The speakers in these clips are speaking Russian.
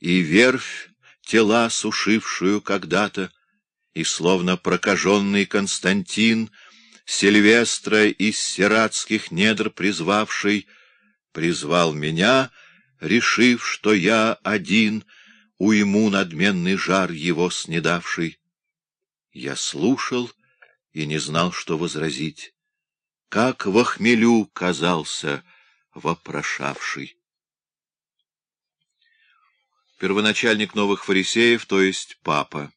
и верфь, тела сушившую когда-то, и словно прокаженный Константин, Сильвестра из сиратских недр призвавший, призвал меня, решив, что я один, уйму надменный жар его снедавший. Я слушал и не знал, что возразить, как во хмелю казался вопрошавший. Первоначальник новых фарисеев, то есть папа.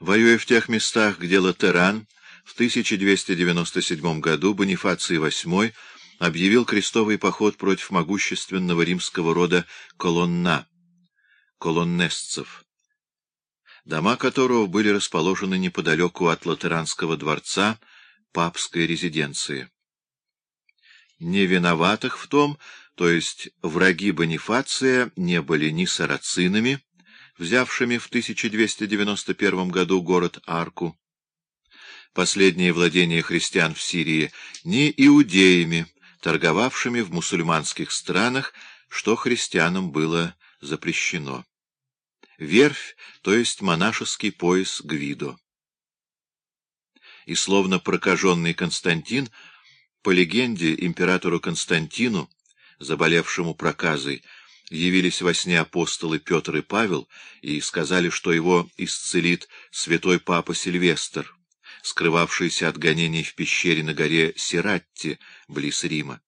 Воюя в тех местах, где Латеран, в 1297 году Бонифаций VIII объявил крестовый поход против могущественного римского рода Колонна, колоннесцев, дома которого были расположены неподалеку от Латеранского дворца папской резиденции. Не виноватых в том, то есть враги Бонифация не были ни сарацинами, взявшими в 1291 году город Арку, последнее владение христиан в Сирии, ни иудеями, торговавшими в мусульманских странах, что христианам было запрещено. Верфь, то есть монашеский пояс Гвидо. И словно прокаженный Константин, по легенде императору Константину, заболевшему проказой, явились во сне апостолы Петр и Павел и сказали, что его исцелит святой папа Сильвестр, скрывавшийся от гонений в пещере на горе Сиратти, близ Рима.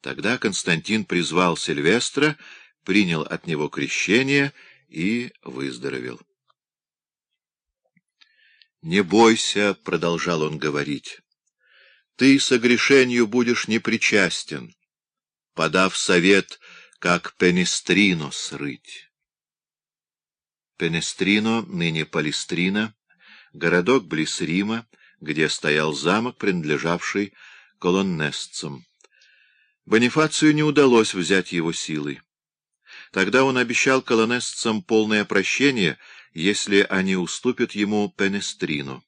Тогда Константин призвал Сильвестра, принял от него крещение и выздоровел. «Не бойся», — продолжал он говорить, — «ты согрешению будешь непричастен, подав совет как Пенестрино срыть. Пенестрино, ныне Палестрина, городок близ Рима, где стоял замок, принадлежавший колоннесцам. Бонифацию не удалось взять его силой. Тогда он обещал колоннесцам полное прощение, если они уступят ему Пенестрину.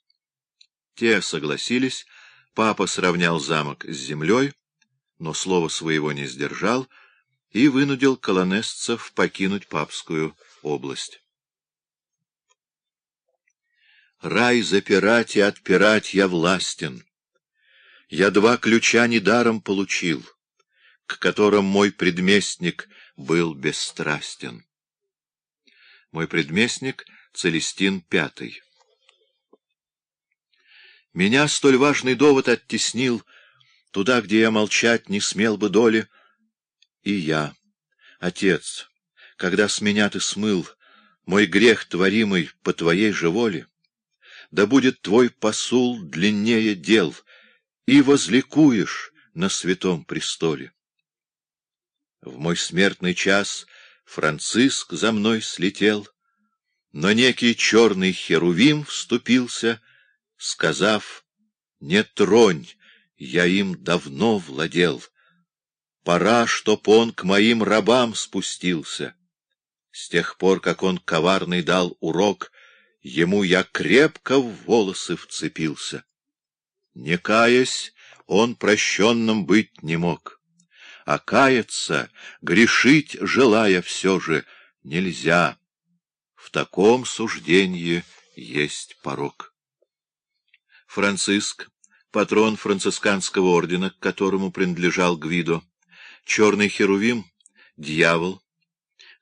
Те согласились, папа сравнял замок с землей, но слова своего не сдержал — и вынудил колонесцев покинуть папскую область. Рай запирать и отпирать я властен. Я два ключа недаром получил, к которым мой предместник был бесстрастен. Мой предместник — Целестин Пятый. Меня столь важный довод оттеснил туда, где я молчать не смел бы доли, и я. Отец, когда с меня ты смыл мой грех, творимый по твоей же воле, да будет твой посул длиннее дел, и возликуешь на святом престоле. В мой смертный час Франциск за мной слетел, но некий черный херувим вступился, сказав, «Не тронь, я им давно владел». Пора, чтоб он к моим рабам спустился. С тех пор, как он коварный дал урок, ему я крепко в волосы вцепился. Не каясь, он прощенным быть не мог. А каяться, грешить, желая все же, нельзя. В таком суждении есть порог. Франциск, патрон францисканского ордена, к которому принадлежал Гвидо, Черный херувим — дьявол.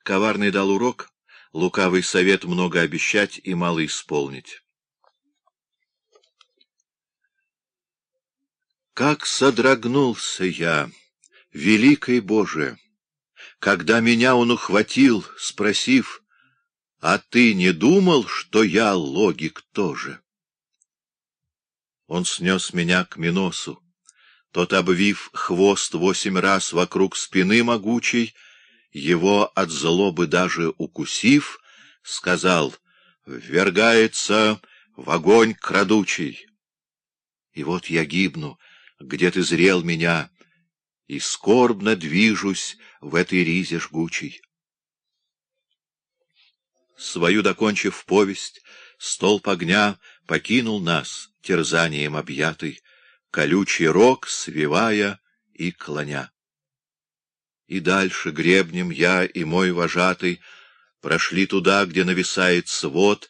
Коварный дал урок, лукавый совет много обещать и мало исполнить. Как содрогнулся я, великий Боже, когда меня он ухватил, спросив, «А ты не думал, что я логик тоже?» Он снес меня к Миносу, тот, обвив хвост восемь раз вокруг спины могучей, его от злобы даже укусив, сказал «Ввергается в огонь крадучий». И вот я гибну, где ты зрел меня, и скорбно движусь в этой ризе жгучей. Свою докончив повесть, столб огня покинул нас, терзанием объятый, колючий рог свивая и клоня. И дальше гребнем я и мой вожатый прошли туда, где нависает свод,